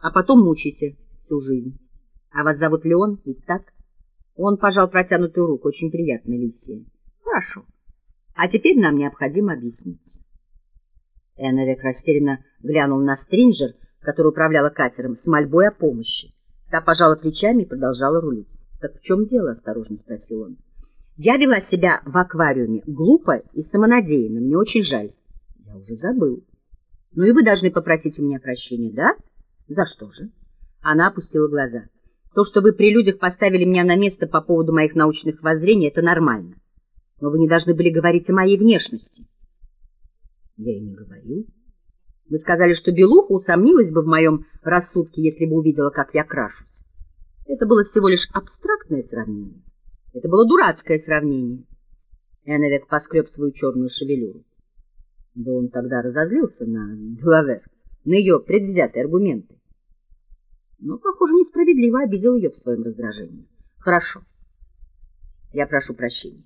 а потом мучите всю жизнь. А вас зовут Леон, ведь так? Он пожал протянутую руку. Очень приятно, Лисия. Хорошо. А теперь нам необходимо объясниться. Эновек растерянно глянул на Стринджер, которая управляла катером, с мольбой о помощи. Та пожала плечами и продолжала рулить. — Так в чем дело? — осторожно спросил он. — Я вела себя в аквариуме глупо и самонадеянно. Мне очень жаль. — Я уже забыл. — Ну и вы должны попросить у меня прощения, да? — За что же? Она опустила глаза. — То, что вы при людях поставили меня на место по поводу моих научных воззрений, это нормально. Но вы не должны были говорить о моей внешности. — Я и не говорил. Вы сказали, что Белуха усомнилась бы в моем рассудке, если бы увидела, как я крашусь. Это было всего лишь абстрактное сравнение. Это было дурацкое сравнение. Эновек поскреб свою черную шевелюру. Да он тогда разозлился на Делавер, на ее предвзятые аргументы. Но, похоже, несправедливо обидел ее в своем раздражении. Хорошо. Я прошу прощения.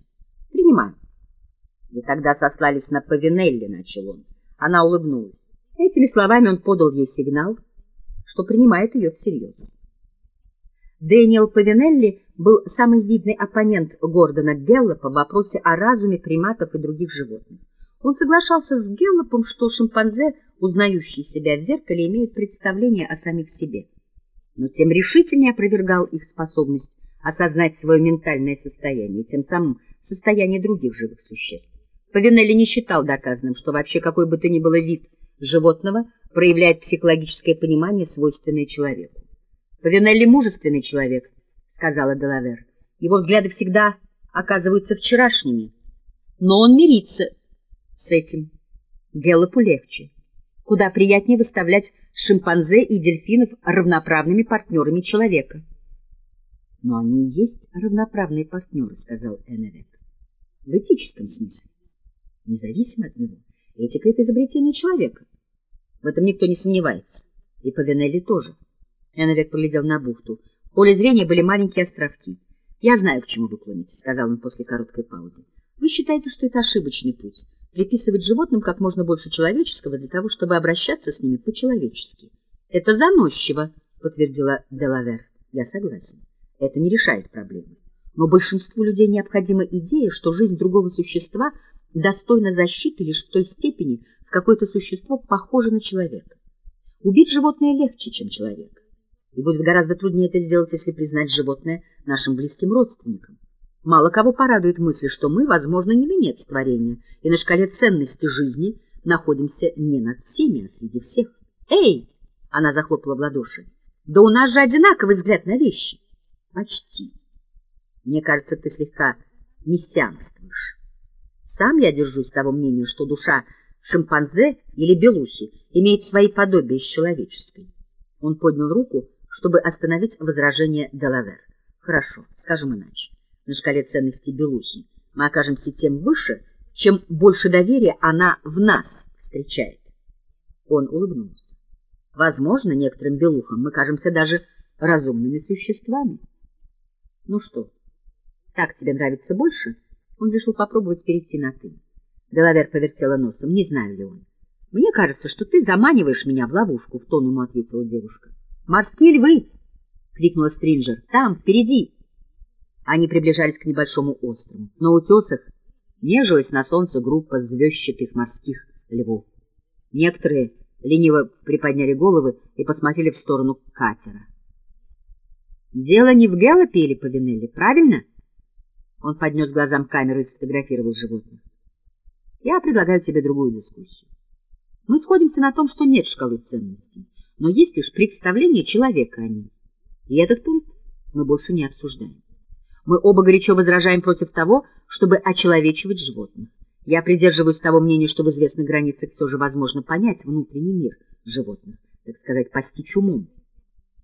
Принимаю. Вы тогда сослались на Павинелли, начал он. Она улыбнулась. Этими словами он подал ей сигнал, что принимает ее всерьез. Дэниел Павинелли был самый видный оппонент Гордона Геллопа в вопросе о разуме приматов и других животных. Он соглашался с Геллопом, что шимпанзе, узнающие себя в зеркале, имеют представление о самих себе. Но тем решительнее опровергал их способность осознать свое ментальное состояние, тем самым состояние других живых существ. Павинелли не считал доказанным, что вообще какой бы то ни было вид – животного проявляет психологическое понимание, свойственное человеку. Павинелли мужественный человек, — сказала Делавер. Его взгляды всегда оказываются вчерашними. Но он мирится с этим. Геллопу легче. Куда приятнее выставлять шимпанзе и дельфинов равноправными партнерами человека. — Но они и есть равноправные партнеры, — сказал Энневек. — В этическом смысле. Независимо от него. Этика — это изобретение человека. В этом никто не сомневается. И Павинелли тоже. Эновек поглядел на бухту. В поле зрения были маленькие островки. «Я знаю, к чему вы клоните», — сказал он после короткой паузы. «Вы считаете, что это ошибочный путь — приписывать животным как можно больше человеческого для того, чтобы обращаться с ними по-человечески». «Это заносчиво», — подтвердила Делавер. «Я согласен. Это не решает проблемы. Но большинству людей необходима идея, что жизнь другого существа достойна защиты лишь в той степени, какое-то существо похоже на человека. Убить животное легче, чем человек. И будет гораздо труднее это сделать, если признать животное нашим близким родственником. Мало кого порадует мысль, что мы, возможно, не венец творения, и на шкале ценности жизни находимся не над всеми, а среди всех. «Эй!» — она захлопала в ладоши. «Да у нас же одинаковый взгляд на вещи!» «Почти. Мне кажется, ты слегка мессианствуешь. Сам я держусь того мнения, что душа шимпанзе или белухи имеет свои подобия с человеческой. Он поднял руку, чтобы остановить возражение Делавер. Хорошо, скажем иначе. На шкале ценностей белухи мы окажемся тем выше, чем больше доверия она в нас встречает. Он улыбнулся. Возможно, некоторым белухам мы кажемся даже разумными существами. Ну что, так тебе нравится больше? Он решил попробовать перейти на «ты». Делавер повертела носом. Не знаю ли он. Мне кажется, что ты заманиваешь меня в ловушку, — в тон ему ответила девушка. Морские львы! — крикнула Стринджер. Там, впереди! Они приближались к небольшому острову. На утесах нежилась на солнце группа звездчатых морских львов. Некоторые лениво приподняли головы и посмотрели в сторону катера. — Дело не в Гэллопе или Павинелли, правильно? Он поднес глазам камеру и сфотографировал животных. Я предлагаю тебе другую дискуссию. Мы сходимся на том, что нет шкалы ценностей, но есть лишь представление человека о ней. И этот пункт мы больше не обсуждаем. Мы оба горячо возражаем против того, чтобы очеловечивать животных. Я придерживаюсь того мнения, что в известных границах все же возможно понять внутренний мир животных, так сказать, постичь умом.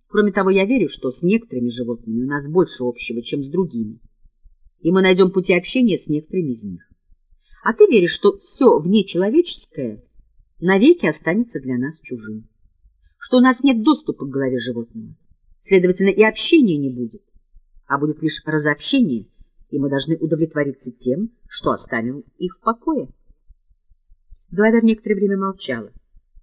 Кроме того, я верю, что с некоторыми животными у нас больше общего, чем с другими, и мы найдем пути общения с некоторыми из них. А ты веришь, что все внечеловеческое навеки останется для нас чужим, что у нас нет доступа к голове животного, следовательно, и общения не будет, а будет лишь разобщение, и мы должны удовлетвориться тем, что оставим их в покое. Главер некоторое время молчала.